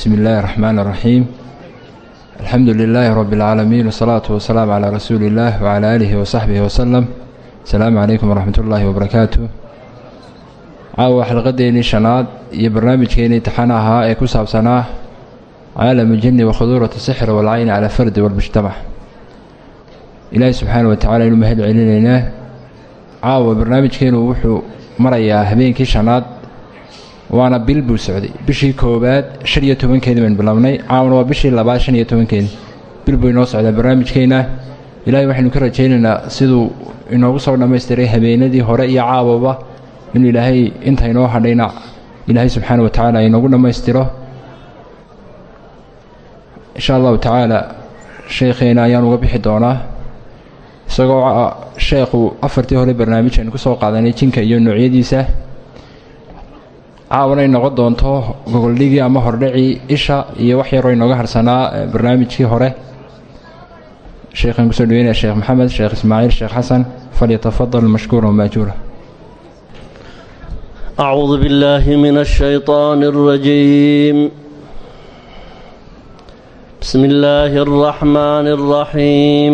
bismi illaahi araxmaan araxiim alxamdu lilaahi rabbi alcaalamiin wasalaatu wasalaamu calaa rasuuli illaah wacalaa aalihi wasaxbihi wasalam asalaamu calaykum waraxmat ullaahi wabarakaatu caawa xalqadeennii shanaad iyo barnaamijkeennii taxan ahaa ee ku saabsanaa caalamu ljinni wa khuduuratu sixr waalcayni cala alfardi waalmujtamac ilaahi subxaana wa tacala aynu mahad celinaynaa. Caawa barnaamijkeennu wuxuu marayaa habeenkii shanaad waana bil buu socday. Bishii koowaad shan iyo tobankeedii baynu bilownay caawana waa bishii labaad shan iyo tobankeedii bil buu inoo socdaa barnaamijkeenna ilaahay waxaynu ka rajaynaynaa siduu inoogu soo dhammaystiray habeenadii hore iyo caawaba inuu ilaahay inta inoo hadhayna. Ilaahay subxaana wa tacaala inoogu dhammaystiro. Insha allahu tacaala sheekheena ayaan uga bixi doonaa. Isagoo sheekhu afartii hore barnaamij aynu ku soo qaadanay jinka iyo noocyadiisa caawana ay noqon doonto gogoldhigii ama hordhacii isha iyo wax yaroo inooga harsanaa barnaamijkii hore sheekhaan kusoo dhaweynaya sheekh maxamed sheekh ismaaciil sheekh xasan falyatafadal mashkuura wamaajuura أعوذ بالله من الشيطان الرجيم بسم الله الرحمن الرحيم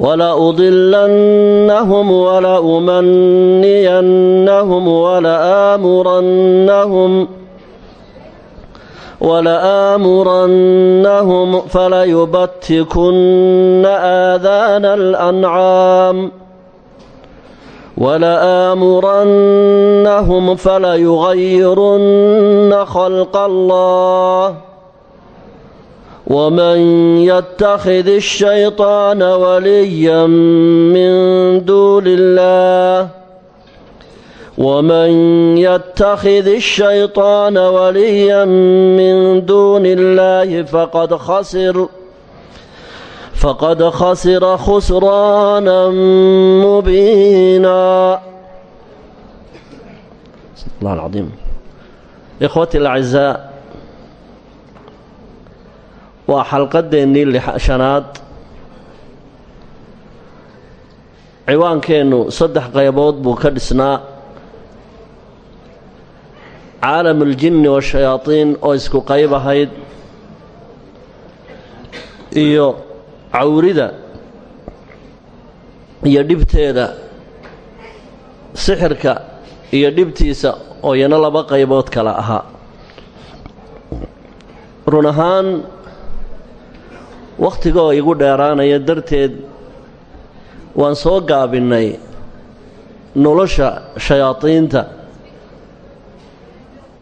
ولأضلنهم ولأمنينهم ولآمرنهم ولآمرنهم فليبتكن آذان الأنعام ولآمرنهم فليغيرن خلق الله ومن يتخذ الشيطان وليا من دون الله ومن يتخذ الشيطان وليا من دون الله فقد خسر فقد خسر خسرانا مبينا الله العظيم إخوتي الأعزاء waa xalqadeennii shanaad. Ciwaankeennu saddex qaybood buu ka dhisnaa. Caalam caalamuuljinni washayaatiin oo isku qayb ahayd. Iyo cawrida iyo dhibteeda sixirka iyo dhibtiisa oo iyana laba qaybood kale ahaa. Run ahaan wakhtigoo igu dheeraanaya darteed waan soo gaabinnay nolosha shayaadiinta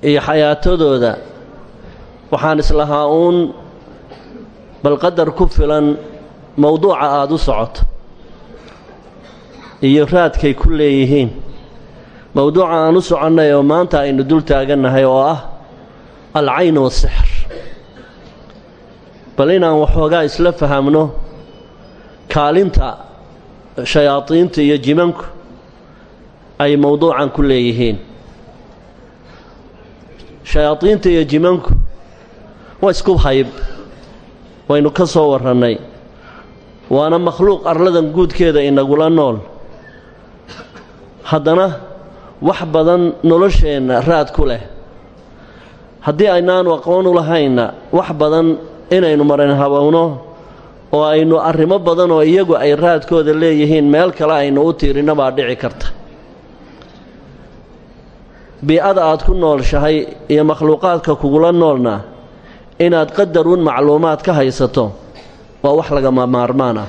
iyo xayaatadooda. Waxaan islahaa uun bal qadar ku filan mowduuca aada u socoto iyo raadkay ku leeyihiin. Mowduuca aan u soconnay oo maanta aynu dul taagannahay oo ah alcayn wasixr bal inaan waxoogaa isla fahamno kaalinta shayaadiinta iyo jimanku ay mowduucan ku leeyihiin. Shayaadiinta iyo jimanku waa isku hayb waynu ka soo warrannay waana makhluuq arladan guudkeeda inagula nool. Haddana wax badan nolosheenna raad ku leh. Haddii aynaanu aqoon u lahaynna wax badan inaynu maran habowno oo aynu arrimo badan oo iyagu ay raadkooda leeyihiin meel kale aynu u tiirinno baa dhici karta. Bii-ada aad ku noolshahay iyo makhluuqaadka kugula noolna inaad qadarun macluumaad ka haysato waa wax lagama maarmaan ah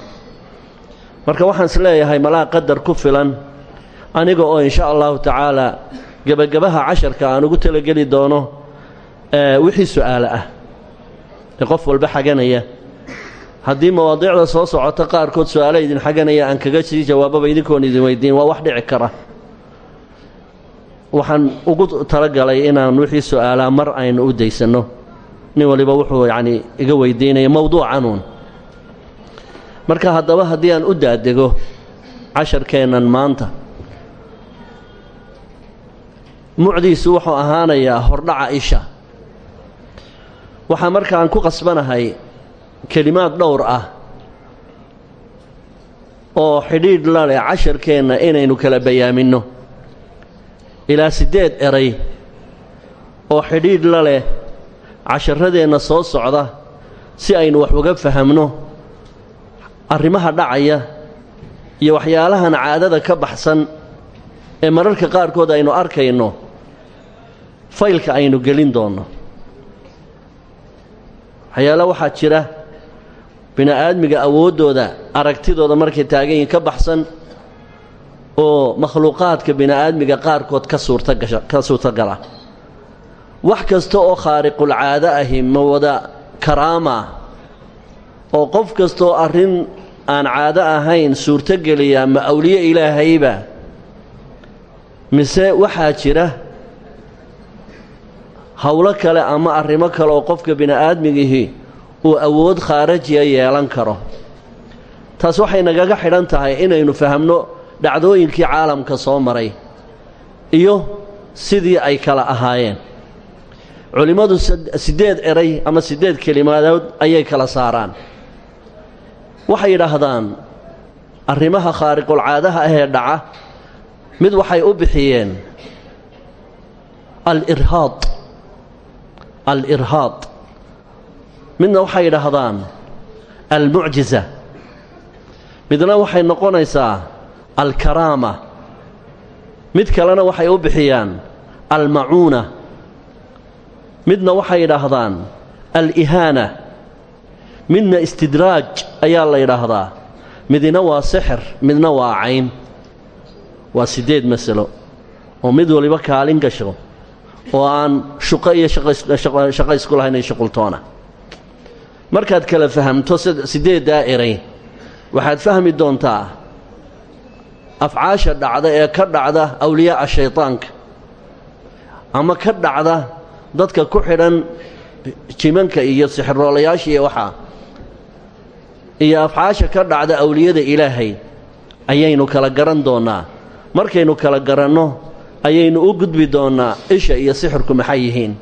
marka waxaan is leeyahay malaa qadar ku filan aniga oo insha allahu tacaalaa gebagabaha casharka aan ugu talageli doono wixii su'aale ah qof walba xaganaya. Haddii mawaadiicda soo socota qaarkood su'aale idin xaganaya aan kaga sii jawaababa idinkoon idin weydiin waa wax dhici kara. Waxaan ugu talagalay inaan wixii su'aalaa mar aynu u daysanno. Nin waliba wuxuu yacnii iga weydiinaya mowduucanuun marka haddaba haddii aan u daadego casharkeennan maanta mucdiisu wuxuu ahaanayaa hordhaca isha waxaa markaan ku qasbanahay kelimaad dhowr ah oo xidhiidh la leh casharkeenna inaynu kala bayaaminno. Ilaa siddeed eray oo xidhiidh la leh casharadeenna soo socda si aynu wax uga fahamno arrimaha dhacaya iyo waxyaalahan caadada ka baxsan ee mararka qaarkood aynu arkayno faylka aynu gelin doonno waxyaala waxaa jira bini-aadmiga awooddooda aragtidooda markay taagan yihiin ka baxsan oo makhluuqaadka bini-aadmiga qaarkood ka suurtagasha ka suurtagala wax kasta oo khaariqulcaado ahi ma wada karaama oo qof kastaoo arrin aan caado ahayn suurtogeliya ma awliye ilaahayba mise waxaa jira howlo kale ama arrimo kale oo qofka bini-aadmigihii uu awood khaarajiya yeelan karo. Taas waxay nagaga xidhan tahay inaynu fahamno dhacdooyinkii caalamka soo maray iyo sidii ay kala ahaayeen. Culimmadu siddeed eray ama siddeed kelimaadood ayay kala saaraan. Waxay yidhaahdaan arrimaha khaariqulcaadaha ahee dhaca mid waxay u bixiyeen alirhaad al-irhaad. Midna waxay yidhaahdaan almucjiza midna waxay noqonaysaa alkaraama. Mid kalena waxay u bixiyaan almacuuna. Midna waxay yidhaahdaan alihaana. Midna istidraaj ayaa la yidhaahdaa. Midna waa sixir midna waa cayn. Waa siddeed masalo. Oo mid waliba kaalin gasho oo aan shuqo iyo shaqo isku lahayn shuqultoona markaad kala fahamto siddeeddaa eray waxaad fahmi doontaa afcaasha dhacda ee ka dhacda awliyaa'a shaydaanka ama ka dhacda dadka ku xidhan jimanka iyo sixiroolayaasha iyo waxaa iyo afcaasha ka dhacda awliyada ilaahay ayaynu kala garan doonnaa markaynu kala garanno ayaynu u gudbi doonnaa isha iyo sixirku maxay yihiin?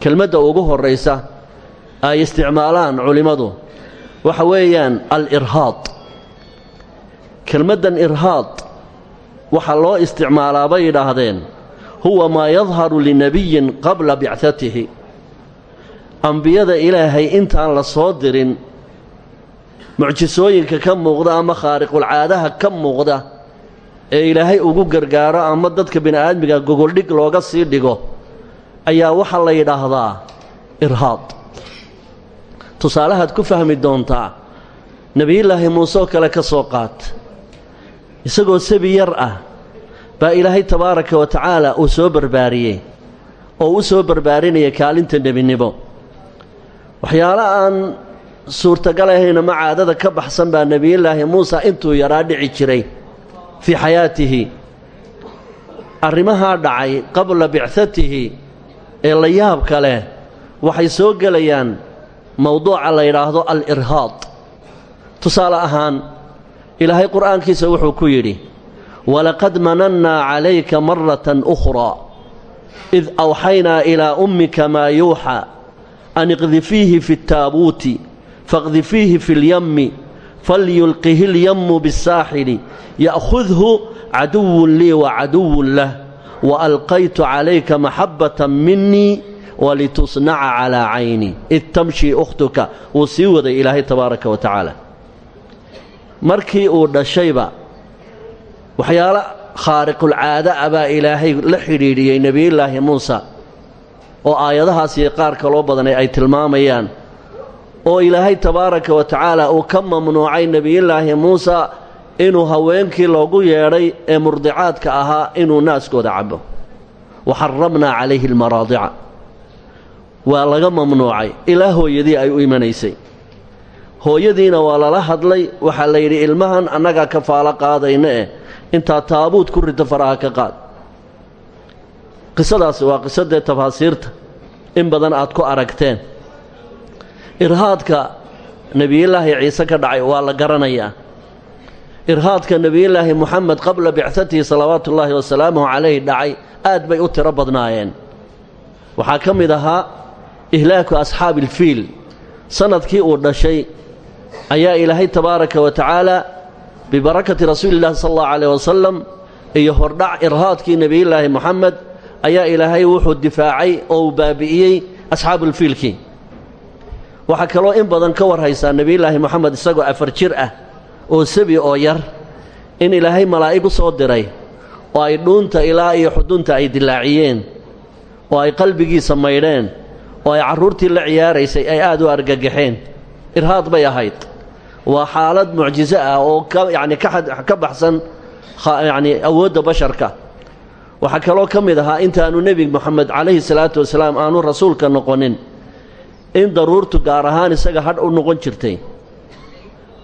Kelmadda ugu horraysa ay isticmaalaan culimmadu waxa weeyaan al-irhaad. Kelmaddan irhaad waxaa loo isticmaalaa bay yidhaahdeen huwa maa yadharu linabiyin qabla bicatihi ambiyada ilaahay intaan la soo dirin mucjisooyinka ka muuqda ama khaariqulcaadaha ka muuqda ee ilaahay ugu gargaaro ama dadka bini'aadmiga gogoldhig looga sii dhigo ayaa waxaa la yidhaahdaa irhaad. Tusaalahaad ku fahmi doontaa nebiyullaahi muuse oo kale ka soo qaat isagoo sabi yar ah baa ilaahay tabaaraka wa tacaala uu soo barbaariyey oo u soo barbaarinaya kaalinta nebinimo. Waxyaalo aan suurtagal ahayn ama caadada ka baxsan baa nebiyullaahi muuse intuu yaraa dhici jiray fii xayaatihi arrimahaa dhacay qabla bicatihi ee la yaabka leh waxay soo gelayaan mowduuca la yidhaahdo al-irhaad tusaale ahaan ilaahay qur'aankiisa wuxuu ku yidhi walaqad manannaa calayka maratan ukhraa id awxaynaa ilaa ummika maa yuuxaa an iqdifiihi fi ttaabuuti faqdifiihi fi lyammi falyulqihi اlyammu biالsaaxili ya'khudhu caduwun lii wa caduwun lah wa alqaytu calayka maxabbatan minii walitusnaca calaa cayni id tamshii ukhtuka wuu sii waday ilaahay tabaaraka wa tacaala markii uu dhashayba waxyaalo khaariqulcaada ah baa ilaahay la xidhiidhiyey nebiyullaahi muusa oo aayadahaas iyo qaar kaloo badanay ay tilmaamayaan oo ilaahay tabaaraka wa tacaala uu ka mamnuucay nebiyullaahi muusa inuu haweenkii loogu yeedhay ee murdicaadka ahaa inuu naaskooda cabbo. Wa xaramnaa calayhi almaraadica. Waa laga mamnuucay. Ilaa hooyadii ay u imanaysay. Hooyadiina waa lala hadlay. Waxaa la yidhi ilmahan annagaa kafaalo qaadayna eh. Intaa taabuud ku rito faraha ka qaad. Qisadaasi waa qisadee tafaasiirta in badan aad ku aragteen irhaadka nebiyullaahi ciise ka dhacay waa la garanayaa. Irhaadka nebiyullaahi moxamed qabla bicatihi salawaatu ullaahi wasalaamuhu calayh dhacay aad bay u tiro badnaayeen. Waxaa ka mid ahaa ihlaaku asxaabi ilfiil sannadkii uu dhashay ayaa ilaahay tabaaraka wa tacaala bibarakati rasuulillahi sala allahu calayh wasalam iyo hordhac irhaadkii nebiyullaahi moxamed ayaa ilaahay wuxuu difaacay oo uu baabi'iyey asxaabuulfiilkii waxaa kaloo in badan ka war haysaa nebiyullaahi moxamed isagoo afar jir ah oo sabi oo yar in ilaahay malaa'ig u soo diray oo ay dhuunta ilaa iyo xudunta ay dilaaciyeen oo ay qalbigiisa maydheen oo ay carruurtii la ciyaaraysay ay aad u argagaxeen irhaad bay ahayd. Waa xaalad mucjiso ah oo ka yacni ka baxsan yacni awoodda basharka. Waxaa kaloo ka mid ahaa intaanu nebi moxamed calayhi salaatu wasalaam aanu rasuulka noqonin in daruurtu gaar ahaan isaga hadh u noqon jirtay.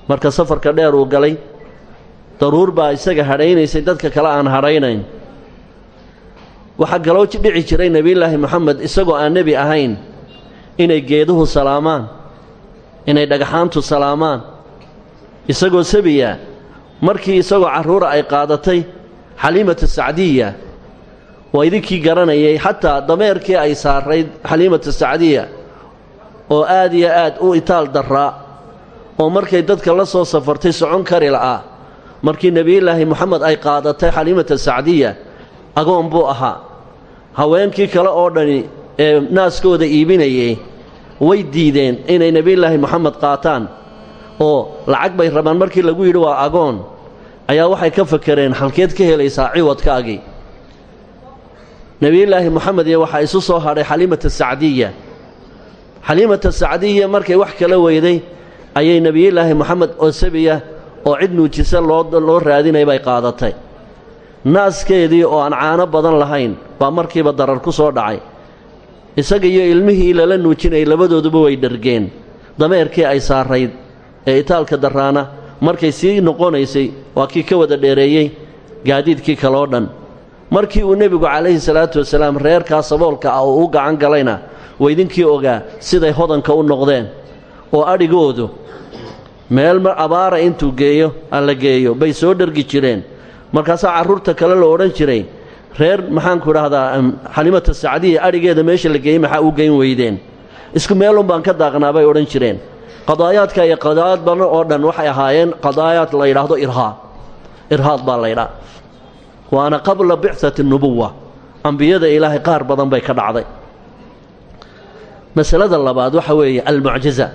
Marka safarka dheer uu galay daruur baa isaga hadhaynaysay dadka kale aan hadhaynayn. Waxaa kaloo dhici jiray nebiyullaahi moxamed isagoo aan nebi ahayn inay geeduhu salaamaan inay dhagaxaantu salaamaan. Isagoo sabiya markii isagoo carruura ay qaadatay xaliimatu sacdiya waa idinkii garanayay xataa dameerkii ay saarayd xaliimatu sacdiya oo aad iyo aad u itaal darraa oo markay dadka la soo safartay socon kari la'aa markii nebiyullaahi moxamed ay qaadatay xaliimata sacdiya agoon buu ahaa. Haweenkii kale oo dhani ee naaskooda iibinayay way diideen inay nebiyullaahi moxamed qaataan oo lacag bay rabaan. Markii lagu yidhi waa agoon ayaa waxay ka fakereen halkeed ka helaysaa ciwadkaagii. Nebiyullaahi moxamed iyo waxaa isu soo hadhay xaliimata sacdiya xaliimata sacdiya markay wax kala weyday ayay nebiyullaahi moxamed oo sabiya oo cid nuujisa loo raadinay bay qaadatay. Naaskeedii oo aan caano badan lahayn baa markiiba darar ku soo dhacay. Isaga iyo ilmihii lala nuujinayay labadooduba way dhergeen dameerkii ay saarayd ee itaalka daraana markay sii noqonaysay waa kii ka wada dheereeyey gaadiidkii kaloo dhan. Markii uu nebigu calayhi salaatu wasalaam reerkaa saboolka ah oo u gacan galayna waydinkii ogaa siday hodanka u noqdeen oo adhigoodu meel abaara intuu geeyo alla geeyo bay soo dhergi jireen. Markaasaa carruurta kale la odhan jiray reer maxaanku idhaahdaa xalimata sacdiya adhigeeda meesha la geeyey maxaa u geyn weydeen? Isku meelun baan ka daaqnaa bay odhan jireen. Qadaayaadka iyo qadaayaad badan oo dhan waxay ahaayeen qadaayaad la yidhaahdo irhaad irhaad baa laydhaa waana qabla bicati nubuwa ambiyada ilaahay qaar badan bay ka dhacday masalada labaad waxa weeye almucjiza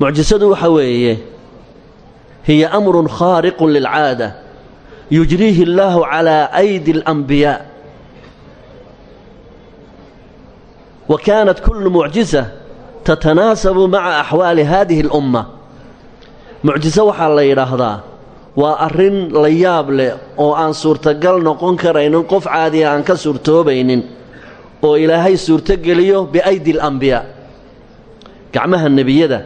mucjisadu waxa weeye hiya amrun khaariqun lilcaada yujriihi اllaahu calaa aydi اlanbiyaa wa kaanat kullu mucjiza tatanaasabu maca axwaali haadihi اlumma mucjiso waxaa la yidhaahdaa waa arrin la yaab leh oo aan suurtagal noqon karaynin qof caadiya aan ka suurtoobaynin oo ilaahay suurtogeliyo biaydi alambiyaa gacmaha nebiyada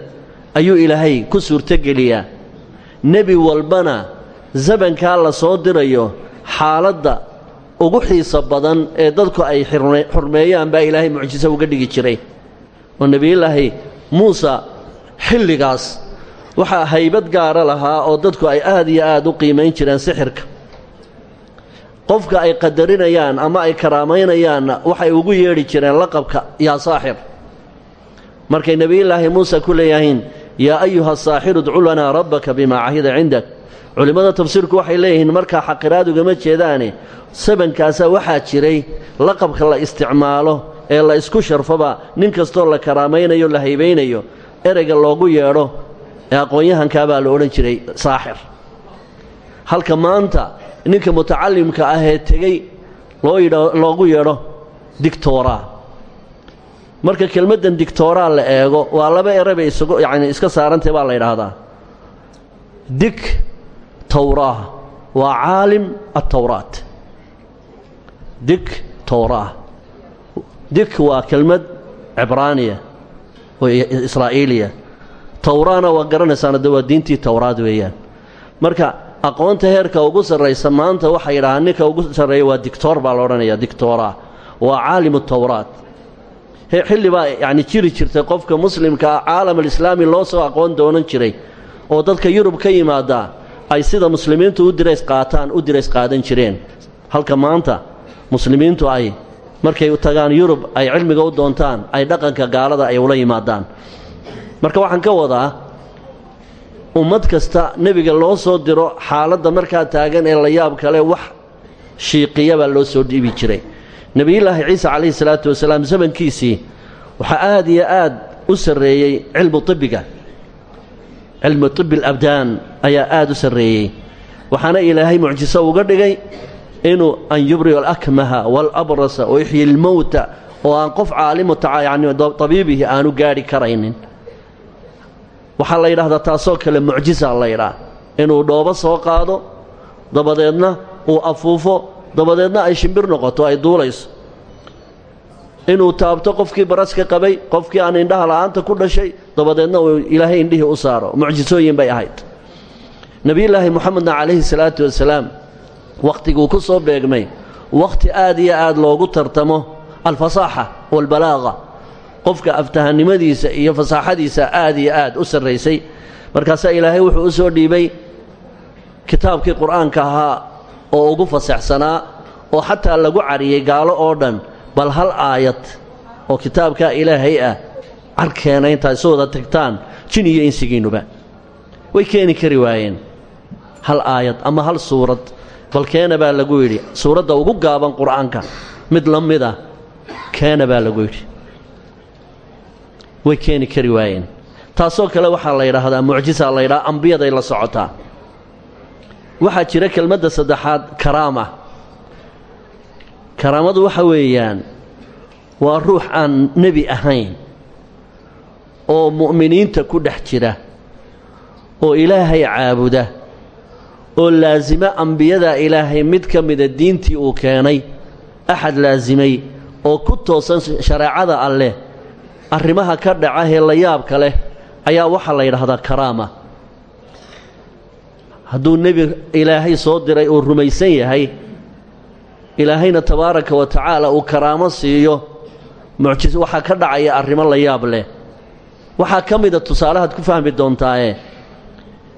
ayuu ilaahay ku suurtogeliyaa nebi walbana zabankaa la soo dirayo xaaladda ugu xiiso badan ee dadku ay xurmeeyaan baa ilaahay mucjiso uga dhigi jiray. Oo nebiyullaahi muusa xilligaas waxaa haybad gaara lahaa oo dadku ay aad iyo aad u qiimayn jireen sixirka qofka ay qadarinayaan ama ay karaamaynayaan waxay ugu yeedhi jireen laqabka yaa saaxir. Markay nebiyullaahi muuse ku leeyahiin yaa ayuha saaxiru idcu lanaa rabbaka bimaa cahida cindak. Culimmada tafsiirku waxay leeyihiin markaa xaqiraad ugama jeedaane sabankaasa waxaa jiray laqabka la isticmaalo ee la isku sharfoba nin kastoo la karaamaynayo la haybaynayo ereyga loogu yeedho ee aqoon-yahankaa baa la odhan jiray saaxir. Halka maanta ninka mutacalimka ahee tegey loo yidha loogu yeedho dictoraa marka kelmaddan dictoraa la eego waa laba erebay isugu yacni iska saarantay baa la yidhaahdaa. Dig towraa waa caalim altawraat dig towraa dig waa kelmad cibraaniya oo israa'iiliya towraana waa garanaysaana de waa diintii towraad weeyaan. Marka aqoonta heerka ugu sarraysa maanta waxay yidhahaan ninka ugu sarreeya waa dictoor baa la odhanayaa dictoora waa caalimu tawraat xilli baa yacni jiri jirtay qofka muslimka ah caalam loo soo aqoon doonan jiray oo dadka yurub ka yimaada ay sida muslimiintu u dirays qaataan u dirays qaadan jireen. Halka maanta muslimiintu ay markay tagaan yurub ay cilmiga u doontaan ay dhaqanka gaalada ay ula yimaadaan. Marka waxaan ka wadaa ummad kasta nebiga loo soo diro xaaladda markaa taagan ee la yaab kale wax shiiqiya baa loo soo dhiibi jiray. Nebiyullaahi ciise calayhi salaatu wasalaam zamankiisii waxaa aad iyo aad u sarreeyey cilmu tibiga cilmu tibi alabdaan ayaa aad u sarreeyey. Waxaana ilaahay mucjiso uga dhigay inuu an yubriu alakmaha waalabrasa wa yuxyi lmowta oo aan qof caalimu tabiibihi aanu gaadhi karaynin waxaa la yidhaahdaa taasoo kale mucjisa la ydhaa inuu dhoobo soo qaado dabadeedna uu afuufo dabadeedna ay shimbir noqoto ay duulayso. Inuu taabto qofkii baraska qabay qofkii aan indhaha la'aanta ku dhashay dabadeedna uu ilaahay indhihii u saaro. Mucjisooyin bay ahayd. Nebiyullaahi moxamedna calayhi salaatu wasalaam wakhtiguu ku soo beegmay. Wakhti aad iyo aad loogu tartamo alfasaaxa waalbalaaqa qofka aftahannimadiisa iyo fasaaxadiisa aad iyo aad u sarraysay. Markaasaa ilaahay wuxuu u soo dhiibay kitaabkii qur'aanka ahaa oo ugu fasaxsanaa oo xataa lagu cariyey gaalo oo dhan bal hal aayad oo kitaabkaa ilaahay ah carkeena intaa isu wada tagtaan jin iyo insigiinnuba way keeni kari waayeen. Hal aayad ama hal suurad bal keena baa lagu yidhi. Suuradda ugu gaaban qur'aanka mid la mid ah keena baa lagu yidhi way keeni kari waayeen. Taasoo kale waxaa la yidhaahdaa mucjisaa la ydhaha ambiyaday la socotaa. Waxaa jira kelmadda saddexaad karaama. Karaamadu waxa weeyaan waa ruux aan nebi ahayn oo mu'miniinta ku dhex jira oo ilaahay caabuda oo laasima ambiyada ilaahay mid ka mida diintii uu keenay axad laasimay oo ku toosan shareecada alleh arrimaha ka dhaca hee la yaabka leh ayaa waxaa la yidhaahdaa karaama. Hadduu nebi ilaahay soo diray uu rumaysan yahay ilaahayna tabaaraka wa tacaala uu karaamo siiyo mucjis waxaa ka dhacaya arrimo la yaab leh. Waxaa ka mida tusaalahaad ku fahmi doontaaye.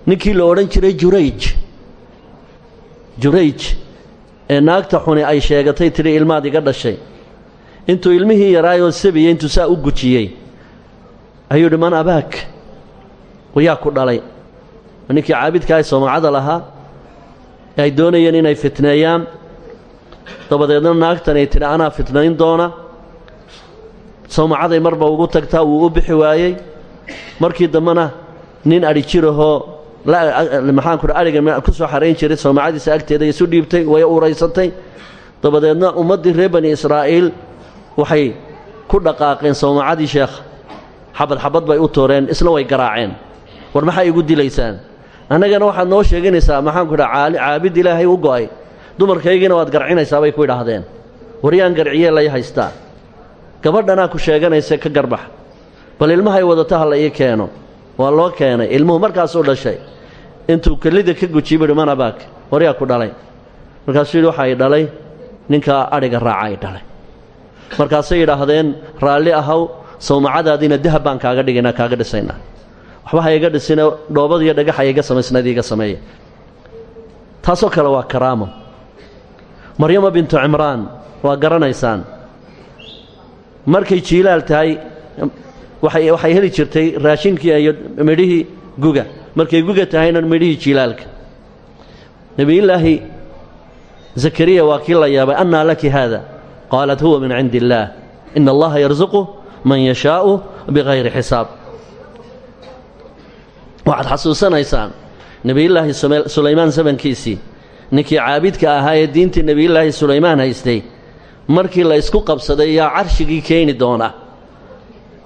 Ninkii la odhan jiray jurayj. Jurayj ee naagta xuni ay sheegatay tidhi ilmaad iga dhashay intuu ilmihii yaraayoo sabiya intuu saa u gujiyey ayuu yidhi man abaak. Wayaa ku dhalay. Ninkii caabidka ay soomacada lahaa ay doonayeen inay fitneeyaan dabadeedna naagtanay tidhi anaa fitnayn doona. Sawmacaday marba ugu tagtaa wuu u bixi waayey. Markii dambena nin adhi jirahoo maxaanku adhiga ku soo xarayn jiray sawmacadiisa agteeda isu dhiibtay way uuraysatay dabadeedna ummaddii reer bani israa'iil waxay ku dhaqaaqeen sawmacadii sheekha xabad xabad bay u tooreen isna way garaaceen. War maxay igu dilaysaan? Annagana waxaad noo sheeganaysaa maxaanku dhaha caabid ilaahay u go'ay. Dumarkaygiina waad garcinaysaa bay ku idhaahdeen. Waryaan garciyee lay haystaa. Gabadhanaa ku sheeganaysa ka garbax. Bal ilmahay wadata ha la ii keeno. Waa loo keenay. Ilmuhu markaasuu dhashay. Intuu kelida ka gujiy buuhi manabaak waryaa ku dhalay. Markaasuu yidhi waxaa i dhalay. Ninkaa adhiga raaca i dhalay markaasay yidhaahdeen raalli ahaw sawmacadaadiina dahab baan kaaga dhigaynaa kaaga dhisaynaa. Waxba ha iga dhisina dhoobadiiyo dhagaxa iga samaysnayd iga sameeya taasoo kale waa karaamo. Maryama bintu cimraan waa garanaysaan. Markay jiilaal tahay waxay heli jirtay raashinkii iyo midhihii guga. Markay guga tahayna midhihii jiilaalka. Nebiyullaahi zakariya waa la yaabay annaa laki haada qaalat huwa min cindi illaah ina allaha yarsuqu man yashaa'u bikayri xisaab waxaad xasuusanaysaan nebiyullaahi sulaymaan sabankiisii ninkii caabidka ahaa ee diintii nebiyullaahi sulaymaan haystay markii la isku qabsaday yaa carshigii keeni doona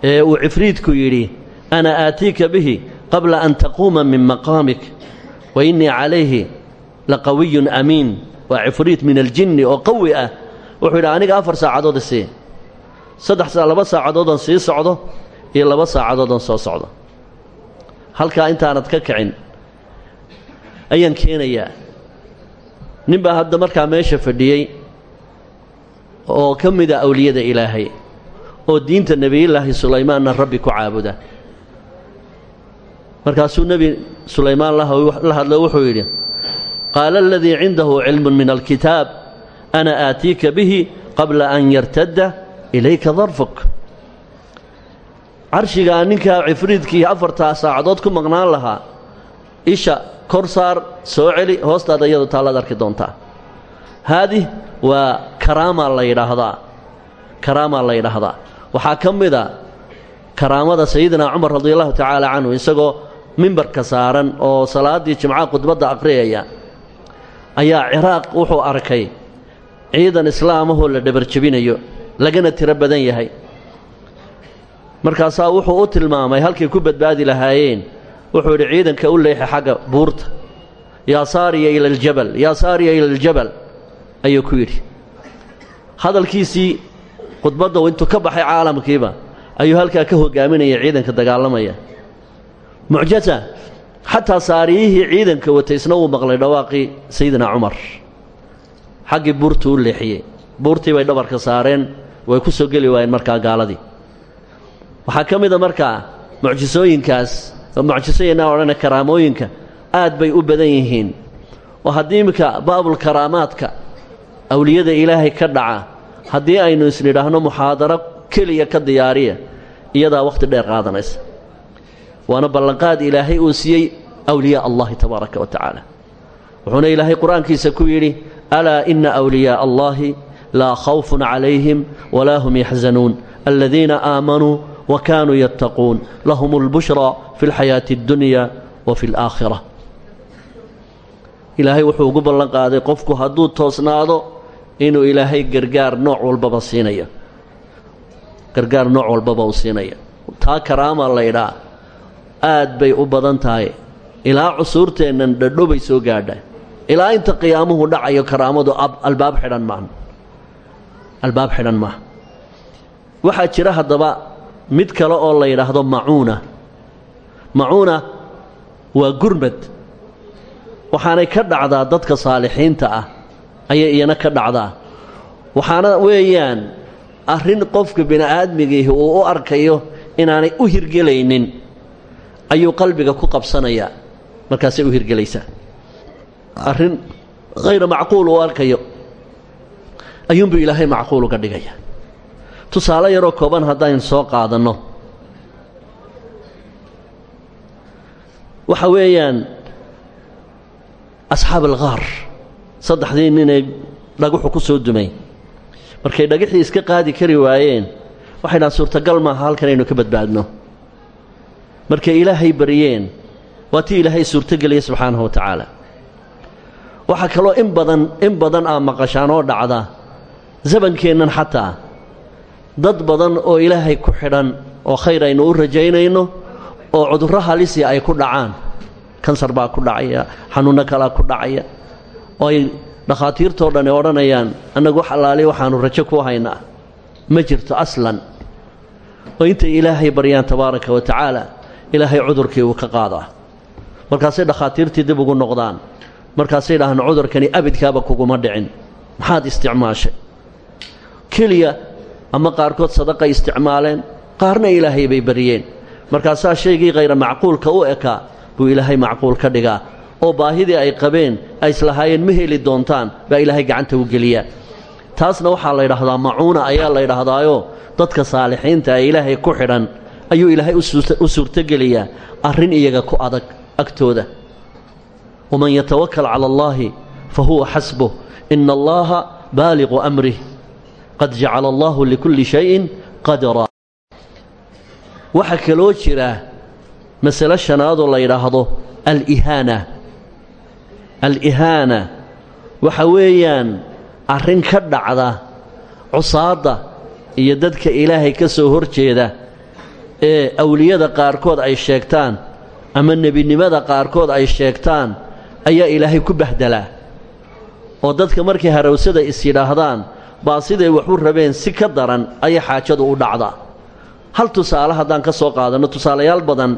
ee uu cifriidku yidhi ana aatiika bihi qabla an taquuma min maqaamik wa innii calayhi la qawiyun amiin waa cifriid min aljinni oo qawi ah wuxuu yidhi aniga afar saacadood isii saddex laba saacadoodon sii socdo iyo laba saacadoodon soo socdo. Halkaa intaanad ka kicin ayaan keenayaa. Nin baa hadda markaa meesha fadhiyey oo ka mida awliyada ilaahay oo diinta nebiyullaahi sulaymaanna rabbi ku caabuda. Markaasuu nebi sulaymaan la hadlo wuxuu yidhi qaala aladii cindahu cilmun min alkitaab ana aatiika bihi qabla an yartadda ilayka darfuk carshigaa ninkaa cifriidkii afartaa saacadood ku maqnaan lahaa isha kor saar soo celi hoostaada iyadu taallaad arki doontaa haadi waa karaamaa la yidhaahdaa karaamaa la yidhaahdaa waxaa ka mida karaamada sayidina cumar radiallahu tacaala canhu isagoo mimbarka saaran oo salaaddii jimcaha khudbadda aqriyaya ayaa ciraaq wuxuu arkay ciidan islaamahoo la dhabarjebinayo lagana tiro badan yahay. Markaasaa wuxuu u tilmaamay halkay ku badbaadi lahaayeen wuxuu yidhi ciidanka u leexa xagga buurta yaa saariya ila aljabal yaa saariya ila aljabal ayuu ku yidhi. Hadalkiisii khudbadda intuu ka baxay caalamkiiba ayuu halkaa ka hogaaminaya ciidanka dagaalamaya. Mucjasa xataa saariyihii ciidanka watay isna wuu maqlay dhawaaqii sayidina cumar xaggii buurtuu u leexiyey. Buurtii bay dhabarka saareen way ku soo geli waayeen markaa gaaladii. Waxaa ka mida markaa mucjisooyinkaas mucjisooyinaa odhana karaamooyinka aad bay u badan yihiin. Oo haddii iminka baabul karaamaadka awliyada ilaahay ka dhaca haddii aynu isnidhaahno muxaadaro keliya ka diyaariya iyadaa wakhti dheer qaadanaysa. Waana ballanqaad ilaahay uu siiyey awliyaa allahi tabaaraka wa tacaala. Wuxuuna ilaahay qur'aankiisa ku yidhi alaa ina awliyaaa allahi laa khawfun calayhim walaa hum yaxzanuun aladiina aamanuu wa kaanuu yattaquun lahum اlbushraa fi اlxayaati اddunya wa fi اlaakhira ilaahay wuxuu ugu ballan qaaday qofku hadduu toosnaado inuu ilaahay gargaar nooc walbaba siinayo gargaar nooc walbaba uu siinaya taa karaama laydhaa aad bay u badan tahay ilaa cusuurteennan dhadho bay soo gaadhaan ilaa inta qiyaamuhu dhacayo karaamadu albaab xidhan maaha albaab xidhan maaha waxaa jira haddaba mid kale oo la yidhaahdo macuuna. Macuuna waa gurmad. Waxaanay ka dhacdaa dadka saalixiinta ah ayay iyana ka dhacdaa. Waxaana weeyaan arrin qofka bini'aadmigiihi uu u arkayo inaanay u hirgelaynin ayuu qalbiga ku qabsanayaa. Markaasay u hirgelaysaa arrin hayra macquul uu arkayo ayuunbuu ilaahay macquul uga dhigaya. Tusaale yaroo kooban haddaynu soo qaadanno. Waxa weeyaan asxaab alkhaar saddexdii ninay dhagaxu ku soo dumay. Markay dhagaxii iska qaadi kari waayeen waxay dhahaan suurtagal maaha halkan aynu ka badbaadno. Markay ilaahay baryeen waa tii ilaahay suurtogeliya subxaanahu wa tacaala waxaa kaloo in badan in badan aa maqashaan oo dhacda. Zabankeennan xataa. Dad badan oo ilaahay ku xidhan oo khayr aynu u rajaynayno oo cudurro halisi ay ku dhacaan. Kansar baa ku dhacaya xanuunno kalaa ku dhacaya. Oo ay dhakhaatiirtoo dhani odhanayaan annagu wax allaali waxaannu rajo ku haynaa. Ma jirto aslan. Oo intay ilaahay baryaan tabaaraka wa tacaala ilaahay cudurkii uu ka qaadaa. Markaasay dhakhaatiirtii dib ugu noqdaan markaasay dhahaan cudurkani abidkaaba kuguma dhicin. Maxaad isticmaashay? Keliya ama qaarkood sadaqay isticmaaleen qaarna ilaahay bay baryeen markaasaa shaygii khayra macquulka u ekaa buu ilaahay macquul ka dhigaa. Oo baahidii ay qabeen ay islahaayeen ma heli doontaan baa ilaahay gacanta u geliyaa. Taasna waxaa la ydhaahdaa macuuna ayaa la ydhaahdaayo dadka saalixiinta ee ilaahay ku xidhan ayuu ilaahay u suurtogeliyaa arrin iyaga ku adag agtooda waman yatawakal cala allaahi fa huwa xasbuh ina allaha baaliqu amrih qad jacala allahu likulli shayin qadra waxaa kaloo jira masale shanaadoo la yidhaahdo alihaana alihaana waxa weeyaan arrin ka dhacda cusaadda iyo dadka ilaahay ka soo hor jeeda ee awliyada qaarkood ay sheegtaan ama nebinimada qaarkood ay sheegtaan ayaa ilaahay ku bahdelaa oo dadka markay harowsada is yidhaahdaan baa siday wax u rabeen si ka daran ayay xaajadu u dhacdaa. hal tusaale haddaan ka soo qaadanno tusaalayaal badan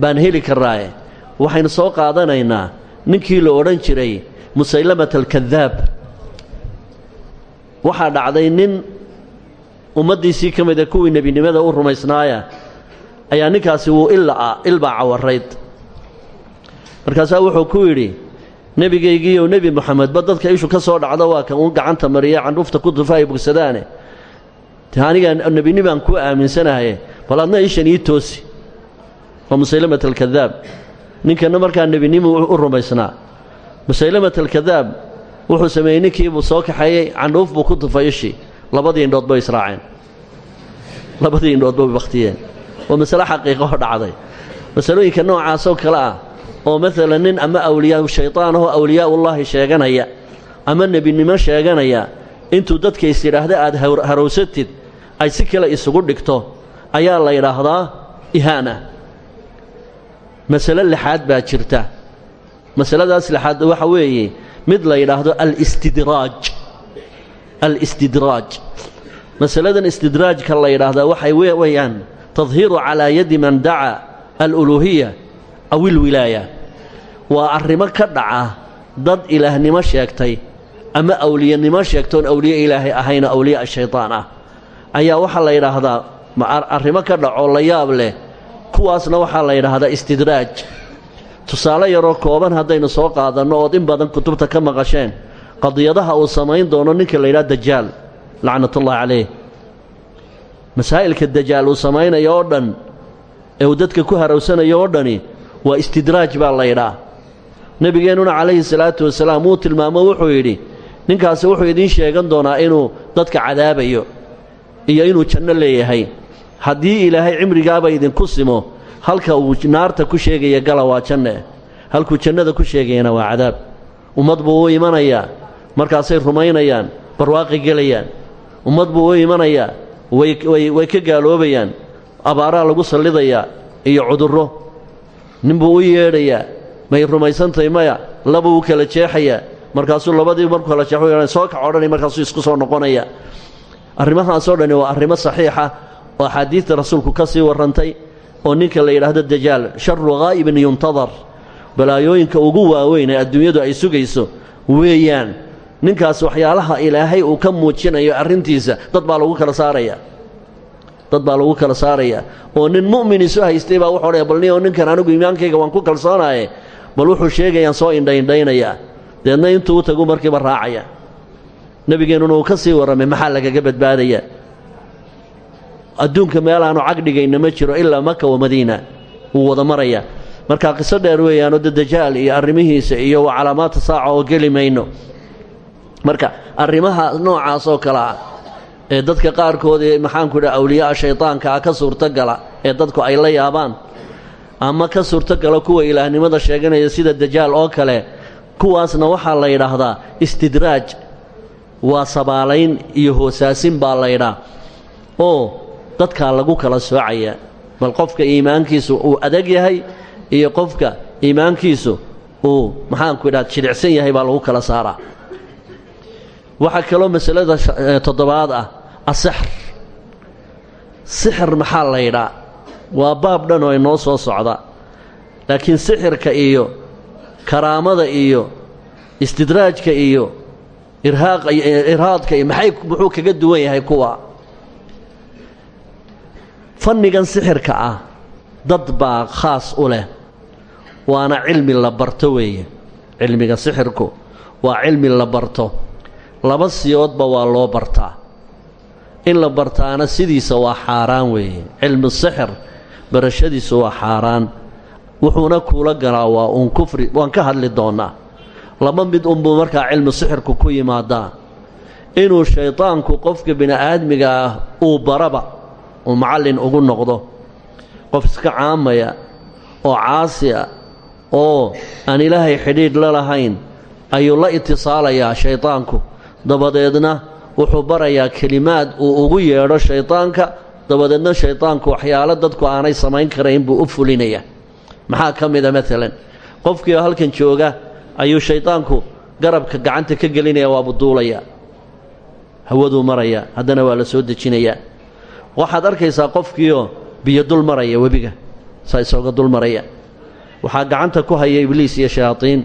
baan heli karraaye waxaynu soo qaadanaynaa ninkii la odhan jiray musaylamat alkadaab waxaa dhacday nin ummaddiisii ka mida kuwii nebinimada u rumaysnaaya. ayaa ninkaasi wuu ilaa ilbaa cawarayd markaasaa wuxuu ku yidhi nebigaygiiyow nebi moxamedba dadka ishu ka soo dhacdo waa kan uu gacanta mariya candhuufta ku dufa ay bogsadaane anigaa nebinimaan kuu aaminsanahaye bal adna ishan ii toosi. Waa musaylamat alkadaab ninkanna markaa nebinimu u rumaysnaa. Musaylamat alkadaab wuxuu sameeyey ninkiibuu soo kaxeeyey candhuuf buu ku dufay ishii. Labadii indhood bay israaceen. Labadii indhood bay bakhtiyeen waa masale xaqiiqaoo dhacday. Masalooyinka noocaasoo kale ah oo maalan nin ama awliyaa shaytaan ahoo awliyaaullaahi sheeganaya ama nebinimo sheeganaya intuu dadka is yidhaahda aad harowsatid ay si kale isugu dhigto ayaa la yidhaahdaa ihaana. Masale lixaad baa jirta. Masaladaas lixaad waxa weeye mid la yidhaahdo alistidraaj. Alistidraaj. Masaladan istidraajka la yidhaahdaa waxay weeyaan tadhiiru calaa yadi man daca aluluuhiya aw ilwilaaya waa arrimo ka dhaca dad ilaahnimo sheegtay ama awliyanimo sheegtoon awliye ilaahay ahayna awliya shaytaan ah. Ayaa waxaa la yidhaahdaa arrimo ka dhacoo la yaab leh kuwaasna waxaa la yidhaahdaa istidraaj. Tusaale yaroo kooban haddaynu soo qaadanno ood in badan kutubta ka maqasheen qadiyadaha uu samayn doono ninka la yidhaha dajaal lacnatullaahi calayh. Masaa'ilka dajaal uu samaynayo oo dhan ee dadka ku harowsanayo oo dhani waa istidraaj baa la yidhaa nebigeennuna calayhi salaatu wasalaam wuu tilmaamo wuxuu yidhi ninkaasi wuxuu idiin sheegan doonaa inuu dadka cadaabayo iyo inuu janno leeyahay. Haddii ilaahay cimrigaaba idinku simo halka uu naarta ku sheegaya gala waa janne halkuu jannada ku sheegayana waa cadaab. Ummad buu u imanayaa markaasay rumaynayaan barwaaqi gelayaan. Ummad buu u imanayaa way ka gaaloobayaan abaaraa lagu sallidayaa iyo cudurro. Ninbuu u yeedhayaa may rumaysantahay maya labuu u kala jeexayaa markaasuu labadii markuu kala jeexo soo kac odhanay markaasuu isku soo noqonaya. Arrimahaasoo dhani waa arrimo saxiixa oo axaadiidta rasuulku ka sii warrantay oo ninka la yidhaahdo dajaal sharu ghaa'ibin yuntadar. Balaayooyinka ugu waaweyn ee adduunyadu ay sugayso weeyaan ninkaas waxyaalaha ilaahay uu ka muujinayo arrintiisa dad baa lagu kala saaraya. Dad baa lagu kala saaraya. Oo nin mu'min isu haystay baa wuxuu odhaya bal niyo ninkan anigu iimaankayga waan ku kalsoonaaye bal wuxuu sheegayaan soo indhaindhaynayaa deedna intuu u tagu markiiba raacaya. Nebigeennuna uu ka sii warramay maxaa lagaga badbaadaya? Adduunka meelaanu cagdhigayna ma jiro ilaa maka wa madiina wuu wada maraya. Marka qiso dheer weeyaanoo de dajaal iyo arrimihiisa iyo waa calaamaadta saaca oo geli mayno. Marka arrimaha noocaas oo kale ah ee dadka qaarkood ee maxaanku idhaha awliyaa shaydaanka ah ka suurtogala ee dadku ay la yaabaan ama ka suurtogala kuwa ilaahnimada sheeganaya sida dajaal oo kale kuwaasna waxaa la yidhaahdaa istidraaj waa sabaalayn iyo hoosaasin baa laydhaa oo dadkaa lagu kala soocaya. Bal qofka iimaankiisu uu adag yahay iyo qofka iimaankiisu uu maxaanku idhaha jilicsan yahay baa lagu kala saaraa. Waxaa kaloo masalada toddobaad ah asixr. Sixir maxaa la yidhaa waa baab dhan oo inoo soo socda. Laakiin sixirka iyo karaamada iyo istidraajka iyo irhaadka iyo maxay muxuu kaga duwan yahay kuwa? Fannigan sixirka ah dad baa khaas u leh waana cilmi la barto weeye. Cilmiga sixirku waa cilmi la barto. Laba siyoodba waa loo bartaa. In la bartaana sidiisa waa xaaraan weeye. Cilmu sixir barashadiisu waa xaaraan. Wuxuuna kuula galaa waa uun kufri waan ka hadli doonnaa laba mid unbuu markaa cilmu sixirku ku yimaadaa. Inuu shaydaanku qofka bini'aadmiga ah uu baraba uu macallin ugu noqdo. Qof iska caamaya oo caasi oo aan ilaahay xidhiidh la lahayn ayuu la itisaalayaa shaydaanku dabadeedna wuxuu barayaa kelimaad uu ugu yeedho shaydaanka dabadeedna shaydaanku waxyaalo dadku aanay samayn karayn buu u fulinaya maxaa ka mida maalan qofkii halkan jooga ayuu shaydaanku garabka gacanta ka gelinaya waa buduulaya hawaduu maraya haddana waa la soo dejinayaa. Waxaad arkaysaa qofkiioo biyo dul maraya webiga saa isooga dul maraya. Waxaa gacanta ku haya ibliis iyo shayaadiin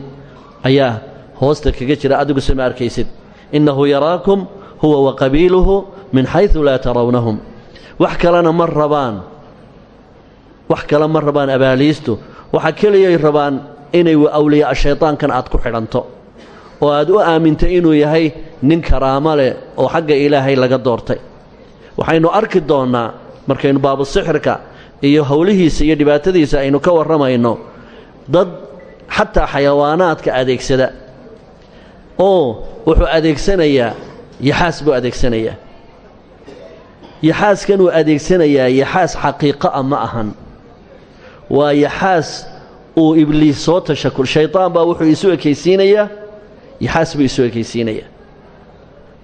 ayaa hoosta kaga jira adigu sama arkaysid. Innahu yaraakum huwa wa qabiiluhu min xaysu laa tarawnahum wax kalena ma rabaan. Wax kale ma rabaan abaaliistu waxa keliyay rabaan inay awliyaa shaydaankan aad ku xidhanto. Oo aad u aamintay inuu yahay nin karaamo leh oo xagga ilaahay laga doortay. Waxaynu arki doonnaa markaynu baabusixirka iyo howlihiisa iyo dhibaatadiisa aynu ka warramayno dad xataa xayawaanaadka adeegsada. Oo wuxuu adeegsanayaa yaxaas buu adeegsanayaa yaxaaskan uu adeegsanayaa yaxaas xaqiiqo ah ma ahan. Waa yaxaas uu ibliis soo tashakul shaydaan baa wuxuu isu ekaysiinayaa yaxaas buu isu ekaysiinayaa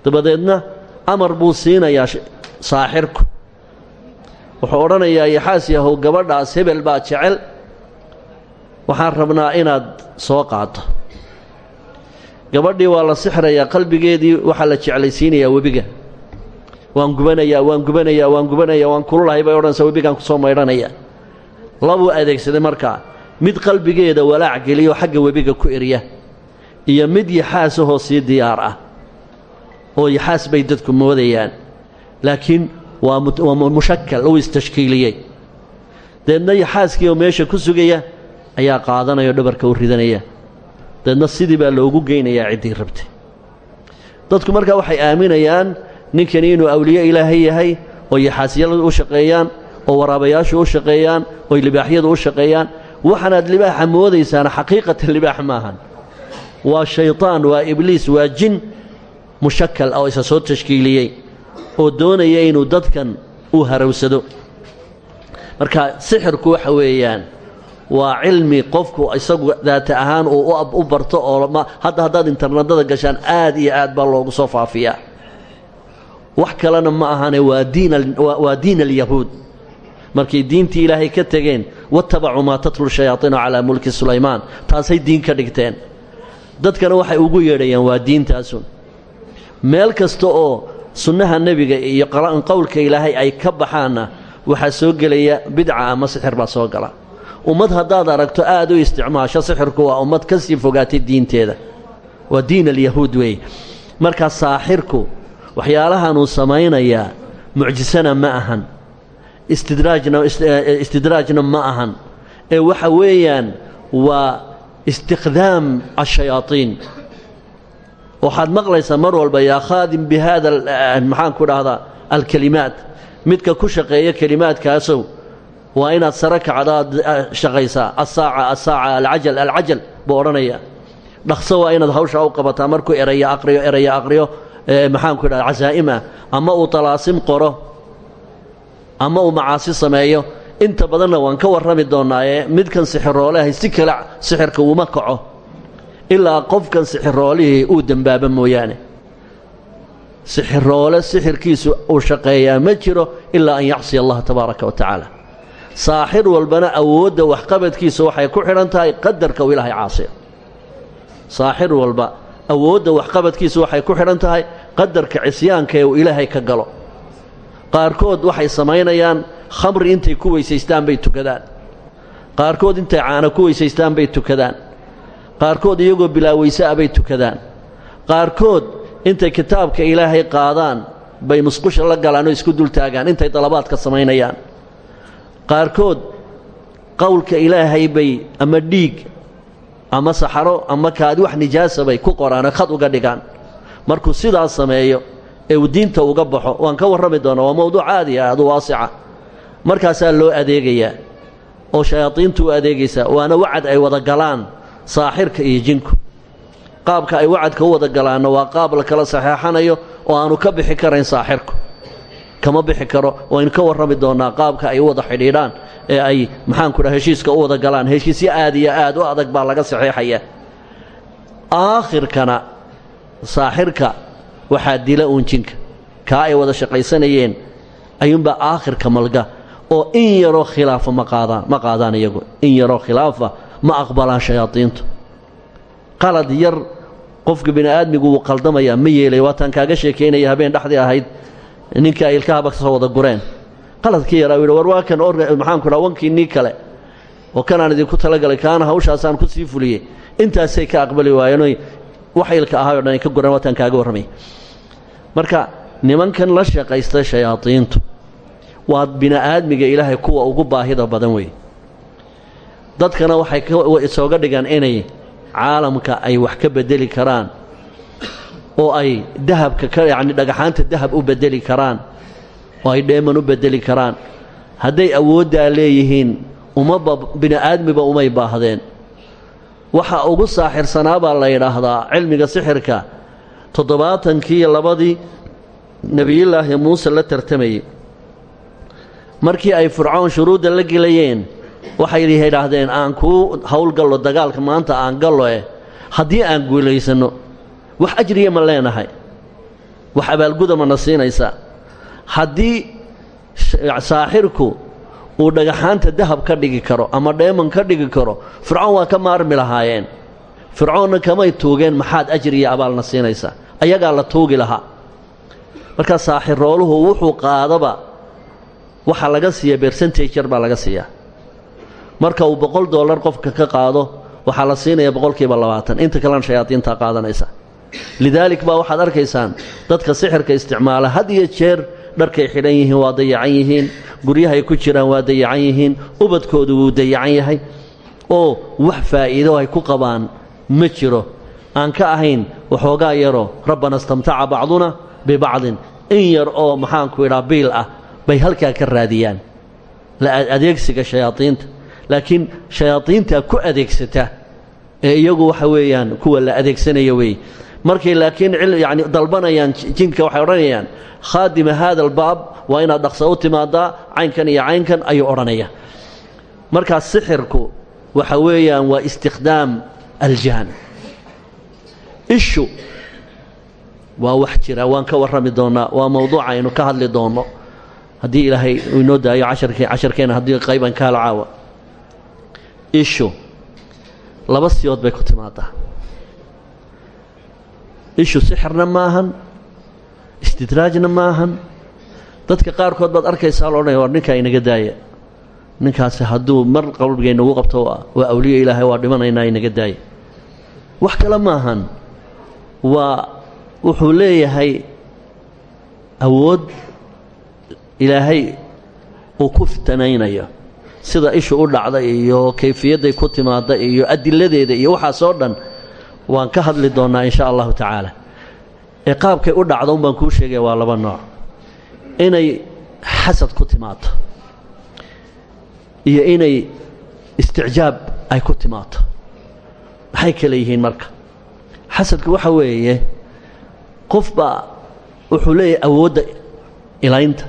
dabadeedna amar buu siinayaa saaxirku. Wuxuu odhanayaa yaxaas yahow gabadhaas hebel baa jecel. Waxaan rabnaa inaad soo qaaddo gabadhii waa la sixrayaa qalbigeedii waxaa la jeclaysiinayaa webiga waan gubanayaa waan gubanayaa waan gubanayaa waan kululahay bay odhanaysaa webigaan ku soo maydhanaya. Labuu adeegsaday markaa mid qalbigeeda walaac geliyo xagga webiga ku erya iyo mid yaxaasahoo sii diyaar ah oo yaxaas bay dadku moodayaan. Laakiin waa mushakal uu istashkiiliyey. Deedna yaxaaskii oo meesha ku sugaya ayaa qaadanaya o dhabarka u ridanaya. Deedna sidii baa loogu geynayaa ciddii rabtay dadku markaa waxay aaminayaan ninkani inuu awliye ilaahay yahay oo yaxaasyadu u shaqeeyaan oo waraabayaashu u shaqeeyaan oy libaaxyadu u shaqeeyaan waxaanaad libaaxa moodaysaana xaqiiqatan libaax maahan waa shaydaan waa ibliis waa jin mushakal oo isa soo tashkiiliyey oo doonaya inuu dadkan u harawsado marka sixirku waxa weeyaan waa cilmi qofku isagu daata ahaan uu u barto oo hadda haddaad internetada gashaan aad iyo aad baa loogu soo faafiyaa wax kalena ma ahane waa diin alyahuud. Markay diintii ilaahay ka tegeen watabacuu maa tatlu shayaaiinu calaa mulki sulaymaan. Taasay diin ka dhigteen. Dadkana waxay ugu yeedhayaan waa diintaasun meel kasta oo sunnaha nebiga iyo qowlka ilaahay ay ka baxaanna waxaa soo gelaya bidca ama sixir baa soo gala. Ummad haddaad aragto aad u isticmaasho sixirku waa ummad ka sii fogaatay diinteeda. Waa diin alyahuud weeye markaa saaxirku waxyaalahanuu samaynayaa mucjisana ma ahan istidraajna istidraajna ma ahan. Ee waxa weeyaan waa istikhdaam ashayaaiin waxaad maqlaysaa mar walba yaa khaadim bi haada maxaan ku dhahdaa? Alkelimaat midka ku shaqeeya kelimaadkaasow waa inaad sare kacdaad shaqaysaa. Asaaca asaaca alcajal alcajal buu odhanayaa. Dhaqso waa inaad hawshaa u qabataa markuu eraya aqriyo eraya aqriyo maxaanku idhahda casaa'im ah ama uu talaasim qoro ama uu macaasi sameeyo inta badanna waan ka warrami doonnaaye midkan sixiroolahay si kale sixirka uuma kaco ilaa qofkan sixiroolihii uu dembaaba mooyaane. Sixiroole sixirkiisu uu shaqeeyaa ma jiro ilaa an yacsiya allaha tabaaraka wa tacaala. Saaxir walbana awoodda waxqabadkiisa waxay ku xidhan tahay qadarka uu ilaahay caasiyo. Saaxir walba awoodda waxqabadkiisa waxay ku xidhan tahay qadarka cisyaanka ee uu ilaahay ka galo. Qaarkood waxay samaynayaan khamri intay ku weysaystaan bay tukadaan. Qaarkood intay caano ku weysaystaan bay tukadaan. Qaarkood iyagoo bilaaweyse ah bay tukadaan. Qaarkood intay kitaabka ilaahay qaadaan bay musqusha la galaan oo isku dultaagaan intay dalabaadka samaynayaan. Qaarkood qowlka ilaahay bay ama dhiig ama saxaro ama kaadi wax nijaasa bay ku qoraanoo khad uga dhigaan. Markuu sidaas sameeyo ee uu diinta uga baxo waan ka warrami doonaa waa mowduuc caadi ah adu waasica. Markaasaa loo adeegayaa oo shayaadiintu u adeegaysaa waana wacad ay wada galaan saaxirka iyo jinku. Qaabka ay wacadka u wada galaanna waa qaab la kala saxeexanayo oo aanu ka bixi karayn saaxirku kama bixi karo waynu ka warrami doonnaa qaabka ay u wada xidhiidhaan ee ay maxaanku dha heshiiska u wada galaan. Heshiisyo aad iyo aad u adag baa laga saxeexaya aakhirkana saaxirka waxaa dila uun jinka kaa ay wada shaqaysanayeen ayuunbaa aakhirka malga oo in yaroo khilaafa ma qaadaan ma qaadaan iyagu. In yaroo khilaafa ma aqbalaan shayaadiintu. Qalad yar qofka bini aadmigu wuu qaldamayaa ma yeelay. Waataan kaaga sheekaynaya habeen dhexdii ahayd ninka ay ilkahaba ka soo wada gureen. Qaladkii yaraa yidhi war waa kan maxaanku dhaha wankii nii kale. Oo kanaan idinku talagalay kaana hawshaasaan ku sii fuliyey. Intaasay ka aqbali waayeen waxaylka ahaayoo dhan ay ka guran wataan kaaga warramay. Marka nimankan la shaqaysta shayaadiintu waa bini'aadmiga ilaahay kuwa ugu baahida badan weeye. Dadkana waxay isooga dhigaan inay caalamka ay wax ka bedeli karaan oo ay dahabka ka yacni dhagaxaanta dahab u bedeli karaan oo ay dheeman u bedeli karaan. Hadday awooddaa leeyihiin umaba bini'aadmiba umay baahdeen. Waxa ugu saaxirsanaa baa la yidhaahdaa cilmiga sixirka toddobaatankii labadii nebiyullaahi muuse la tartamayey markii ay fircoon shuruudda la gelayeen waxay yidhaahdeen aan kuu howlgallo dagaalka maanta aan gallo eh. Haddii aan guulaysanno wax ajriya ma leenahay. Wax abaalguda mana siinaysaa haddii saaxirku uu dhagaxaanta dahab ka dhigi karo ama dheeman ka dhigi karo fircoon waa ka maarmi lahaayeen. Fircoonna kamay tuugeen maxaad ajriya abaalna siinaysaa ayagaa la tuugi lahaa. Markaa saaxirooluhu wuxuu qaadaba waxaa laga siiya bersentage baa laga siiyaa marka uu boqol dollar qofka ka qaado waxaa la siinaya boqolkiiba labaatan. Inta kalena shayaadiintaa qaadanaysa lidaalik baa waxaad arkaysaan dadka sixirka isticmaala had iyo jeer dharkay xidhan yihiin waa dayacan yihiin. Guryahay ku jiraan waa dayacan yihiin. Ubadkoodu wuu dayacan yahay. Oo wax faa'iido ay ku qabaan ma jiro. Aan ka ahayn waxoogaa yaroo rabbana istamtaca bacduna bibacdin. In yar oo maxaanku idhaa biil ah. Bay halkaa ka raadiyaan. Adeegsiga shayaadiinta. Laakiin shayaadiintaa ku adeegsata ee iyagu waxa weeyaan kuwa la adeegsanaya weeye markay laakiin yani dalbanayaan jinka waxay odhanayaan khaadima haada albaab waa inaad dhaqsa u timaadaa caynkan iyo caynkan ayuu odhanaya. Markaa sixirku waxa weeyaan waa istikhdaam aljaan ishu waa wax jira waan ka warrami doonnaa waa mowduuca aynu ka hadli doonno. Haddii ilaahay uu inoo daayo casharkii casharkeena haddii qayban kaala caawa. Ishu laba siyood bay ku timaadaa ishu sixirna maahan istidraajna maahan. Dadka qaarkood baad arkaysaa loodhanaya war ninkaa inaga daaya ninkaasi hadduu mar qalbiga inagu qabto waa awliyo ilaahay waa dhimanaynaa inaga daaya wax kale maahan waa wuxuu leeyahay awood ilaahay uu ku fitanaynayo sida ishu u dhacda iyo kayfiyadday ku timaadda iyo adiladeeda iyo waxaasoo dhan waan ka hadli doonnaa in sha allahu tacaala. Ee qaabkay u dhacda un baan kuu sheegaya waa laba nooc. Inay xasad ku timaado iyo inay isticjaab ay ku timaado maxay kale yihiin marka? Xasadku waxa weeye qofbaa wuxuu leeyahay awoodda ilaynta.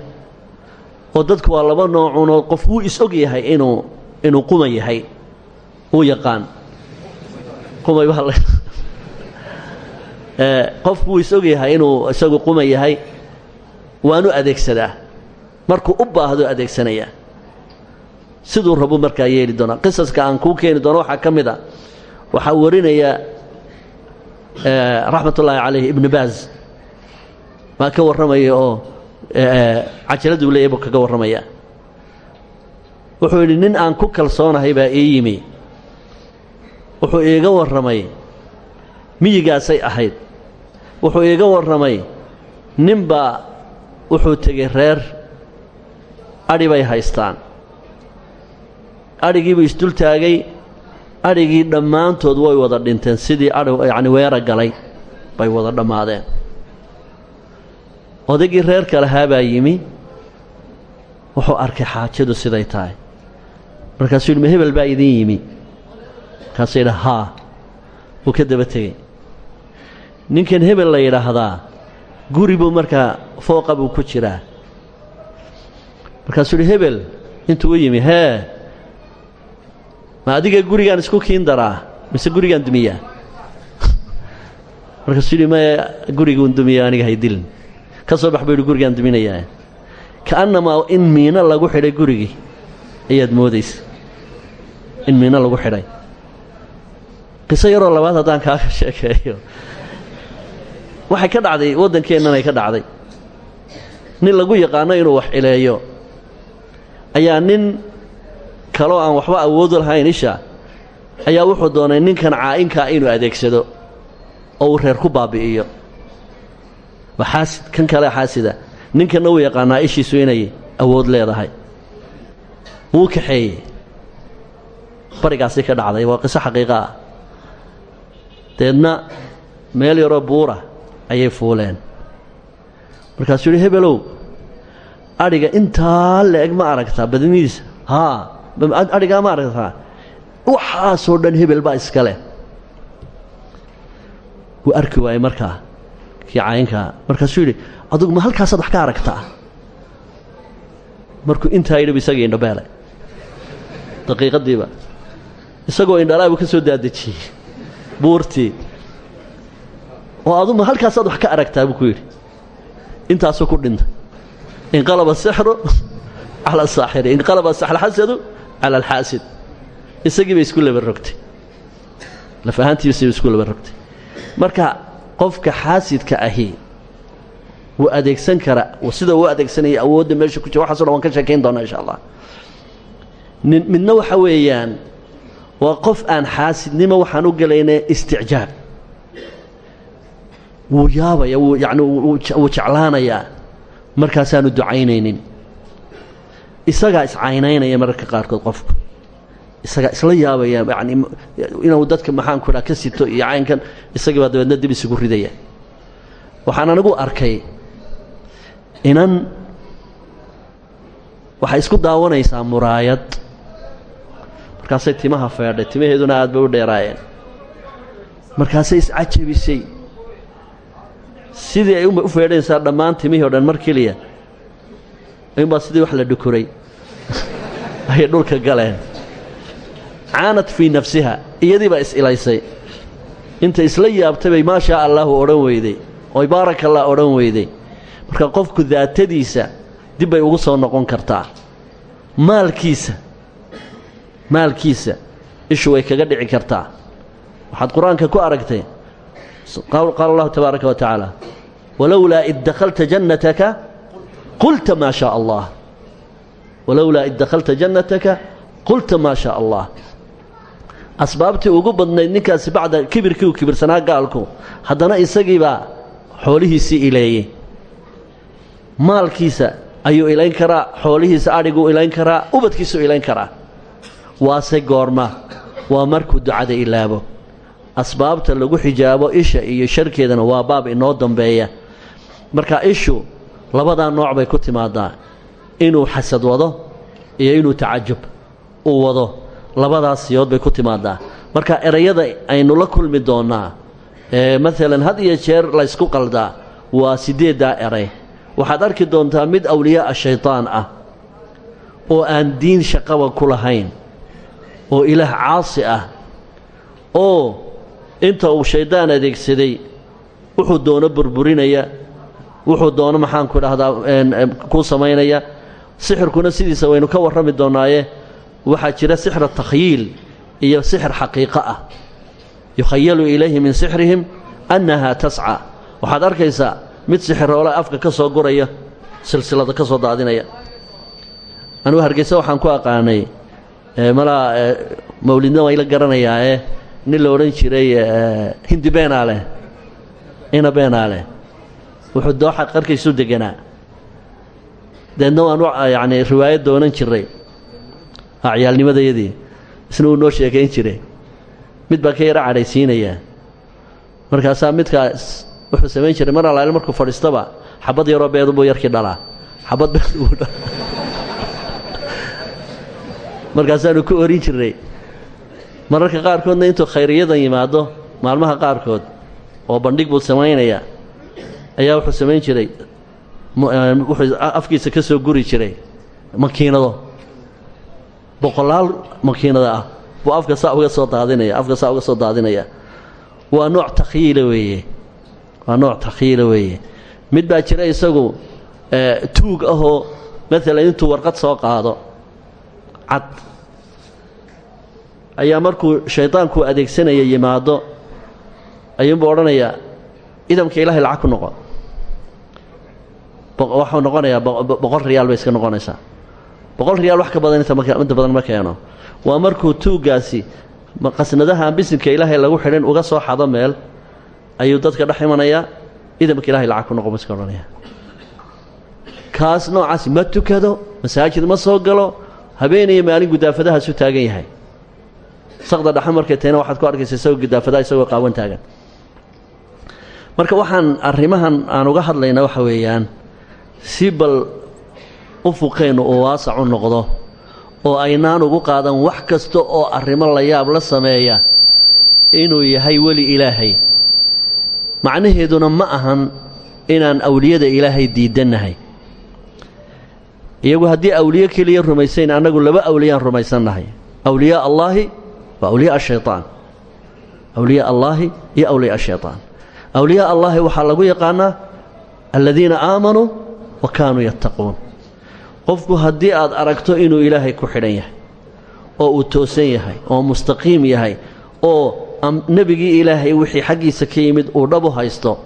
Oo dadku waa laba noocunoo qof wuu is-og yahay inuu inuu quma yahay. Uu yaqaan. Qumay baa qof wuu is-og yahay inuu isagu quma yahay waanu adeegsadaa. Markuu u baahdo adeegsanayaa siduu rabu markaa yeeli doonaa. Qisaska aan kuu keeni doono waxaa ka mid waxaa warinaya raxmat ullaahi calayh ibnu baaz. Baa ka warramaya oo cajaladuu leeyahy buu kaga warramaya. Wuxuu yidhi nin aan ku kalsoonahay baa ii yimi. Wuxuu iiga warramay miyigaasay ahayd wuxuu iiga warramay ninbaa wuxuu tegey reer adhi bay haystaan. Adhigiibuu isdul taagay adhigii dhammaantood way wada dhinteen sidii adhi yacni weera galay bay wada dhammaadeen. Odaygii reerka lahaa baa yimi wuxuu arkay xaajadu siday tahay. Markaasuu yidhi ma baa idin yimi. Markaasuu yidhi haa. Wuu ka daba tegey ninkan hebel la yidhaahdaa guri buu markaa fooqa buu ku jiraa. Markaasuu yidhi hebel intuu u yimi hee ma adiga gurigaan isku kiin daraa mise gurigaan dumiyaa? Markaasuu yidhi maya guriguun dumiya aniga haydilin ka soo bax buu yidhi gurigaan duminayaa. Ka'annamaa in miino lagu xidhay gurigii ayaad moodaysa. In miino lagu xidhay. Qiso yaroo labaad haddaan kaaga sheekeeyo waxay ka dhacday waddankeennanay ka dhacday. Nin lagu yaqaano inuu wax cileeyo ayaa nin kaloo aan waxba awoodu lahayn isha ayaa wuxuu doonay ninkan caa'inkaa inuu adeegsado oo uu reer ku baabi'iyo. Waa xaasid kan kale xaasida ninkanna wuu yaqaanaa ishiisu inay awood leedahay. Wuu kaxeeyey. Barigaasi ka dhacday waa qiso xaqiiqa ah. Deedna meel yaroo buura ayay fuuleen. Markaasuu yidhi hebelow adhiga intaa la-eg ma aragtaa badnidiisa haa adhigaa ma aragtaa. Waxaasoo dhan hebel baa iska leh. Wuu arki waayey markaa kii caynkaa markaasuu yidhi adugu ma halkaasaad wax ka aragtaa? Markuu intaa yidhibu isagii indhabeelay daqiiqaddiiba isagoo indhalaa ka soo daadejiyey. Buurtii oo adu ma halkaasaad wax ka aragtaa buu ku yidhi. Intaasuu ku dhintay inqalaba asixru cala asaaxiri inqalaba alxasadu cala alxaasid. Isagii bay isku laba rogtay. Laf ahaantiisay isku laba rogtay. Marka qofka xaasidka ahi wuu adeegsan kara sida uu adeegsanaya awoodda meesha ku jira. Waxaso dhan waan ka sheekayn doonaa insha allah. Midna waxa weeyaan waa qof aan xaasidnimo waxaan u gelayna isticjaab wuu yaabaya yani wuu jeclaanayaa markaasaanu ducaynaynin. Isagaa iscaynaynaya mararka qaarkood qofku. Isagaa isla yaabaya yani inuu dadka maxaanku idhaa ka sito iyo caynkan isagii baa dabeedna dib isugu ridaya. Waxaan anigu arkay inan waxay isku daawanaysaa muraayad. Markaasay timaha feedhay timaheeduna aad bay u dheeraayeen. Markaasay iscajabisay sidii ay u feedhanaysaa dhammaan timihii o dhan mar keliya ayuunbaa sidii wax la dhukuray. Ayay dhulka galeen. Caanat fii nafsiha iyadii baa is-ilaysay intay isla yaabtay bay maa shaa allaahu odhan weyday oy baaraka allah odhan weyday. Marka qofku daatadiisa dib bay ugu soo noqon kartaa. Maalkiisa maalkiisa ishu way kaga dhici kartaa. Waxaad qur'aanka ku aragtay qaala allahu tabaaraka wa tacaala walowlaa id dakhalta jannataka qulta maa shaa allah walowlaa id dakhalta jannataka qulta maa shaa allah asbaabtii ugu badnayd ninkaasi bacda kibirkii uu kibirsanaa gaalku haddana isagiibaa xoolihiisii ileeyey maalkiisa ayuu ilayn karaa xoolihiisa adhiguu ilayn karaa ubadkiisuu ilayn karaa waase goorma waa markuu ducada ilaabo asbaabta lagu xijaabo isha iyo sharkeedana waa baab inoo dambeeya. Marka ishu labadaa nooc bay ku timaadaa. Inuu xasad wado iyo inuu tacajub uu wado. Labadaas siyood bay ku timaadaa. Marka erayada aynu la kulmi doonnaa ee maalan had iyo jeer laysku qaldaa waa siddeeddaa eray. Waxaad arki doontaa mid awliyaaa shaydaan ah oo aan diin shaqaba ku lahayn oo ilaah caasi ah oo inta uu shayddaan adeegsaday wuxuu doono burburinaya wuxuu doono maxaanku idhahdaa kuu samaynaya. Sixirkuna sidiisa waynu ka warrami doonnaaye waxaa jira sixra takhyiil iyo sixir xaqiiqo ah. Yukhayalu ilayhi min sixrihim annahaa tasca waxaad arkaysaa mid sixiroole afka ka soo guraya silsilada ka soo daadinaya. Anugu hargeysa waxaan ku aqaanay malaa mawlidna wayla garanayaae nin la odhan jiray hindi beenaale ina beenaale wuxuu dooxa qarkaysu deganaa. Deedna waan yacni riwaayad doonan jiray acyaalnimadayadii isna uu noo sheekayn jiray. Mid baa ka yara cadhaysiinayaa markaasaa midkaas wuxuu samayn jiray mar allaale markuu fadhiistaba xabad yaroo beedu buu yarkii dhalaa. Xabad beedu buu dhalaa. Markaasaanu ku orin jirnay mararka qaarkoodna intuu khayriyadan yimaado maalmaha qaarkood oo bandhig buu samaynayaa ayaa wuxuu samayn jiray. Wuxuu afkiisa ka soo guri jiray makiinado. Boqolaal makiinada ah buu afka saa uga soo daadinaya afka saa uga soo daadinaya. Waa nooc takhyiila weeye. Waa nooc takhyiila weeye. Mid baa jira isagu tuug ahoo maalan intuu warqad soo qaado cad ayaa markuu shaydaanku adeegsanaya yimaado ayuunbuu odhanayaa idamka ilaahay lacag ku noqo. Waxuu noqonayaa boqol riyaal bay iska noqonaysaa. Boqol riyaal wax ka badan inta badan ma keeno waa markuu tuuggaasi qasnadaha aan bisinka ilaahay lagu xidhin uga soo xado meel ayuu dadka dhex imanayaa idamka ilahay lacag ku noqo maska odhanaya kaas noocaasi ma tukado masaajid ma soo galo habeenaya maalin gudaafadahaasu taagan yahay saqda dhexe markay tahayna waxaad ku arkaysa isagoo gudaafadaha isagoo qaawan taagan. Marka waxaan arrimahan aan uga hadlaynaa waxa weeyaan si bal ufuqeennu uu waasac u noqdo oo aynaan ugu qaadan wax kasta oo arrimo la yaab la sameeya inuu yahay weli ilaahay. Macnaheeduna ma ahan inaan awliyada ilaahay diidannahay iyagu haddii awliye keliya rumaysayn annagu laba awliyaan rumaysannahay. Awliyaa allaahi wa awliyaa ashaytaan awliyaa allaahi iyo awliyaa ashaytaan awliyaa allaahi waxaa lagu yaqaanaa aladiina aamanuu wa kaanuu yattaquun qofku haddii aad aragto inuu ilaahay ku xidhan yahay oo uu toosan yahay oo mustaqiim yahay oo nebigii ilaahay wixii xaggiisa ka yimid uu dhabu haysto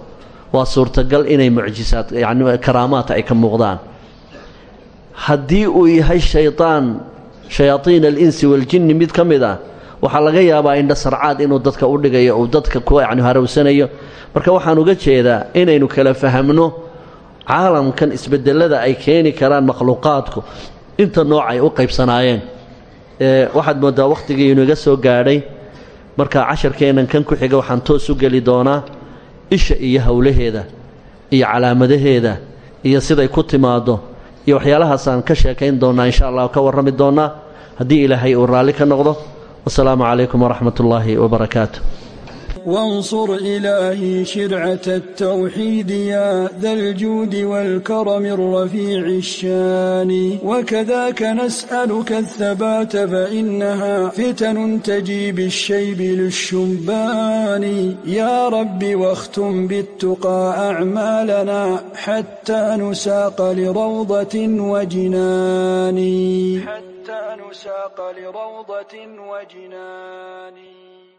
waa suurtagal inay mucjisaad yacni karaamaad ay ka muuqdaan. Haddii uu yahay shaydaan shayaadiin alinsi waljinni mid ka mid ah waxaa laga yaabaa indha sarcaad inuu dadka u dhigayo uu dadka ku yacni harowsanayo. Marka waxaan uga jeedaa inaynu kala fahamno caalamkan isbedelada ay keeni karaan makhluuqaadku inta nooc ay u qaybsanaayeen. Waxaad mooddaa wakhtigii inuga soo gaadhay marka casharkeennan kan ku xiga waxaan toos u geli doonaa isha iyo howlaheeda iyo calaamadaheeda iyo siday ku timaaddo iyo waxyaalahaasaan ka sheekayn doonnaa insha allah ka warrami doonnaa haddii ilaahay uu raalli ka noqdo والسلام عليكم ورحمة الله وبركاته وانصر إلهي شرعة التوحيد يا ذا الجود والكرم الرفيع الشان وكذاك نسألك الثبات فإنها فتن تجي بالشيب للشبان يا رب واختم بالتقى أعمالنا حتى نساق لروضة وجنان الإنسان ساق لروضة وجنان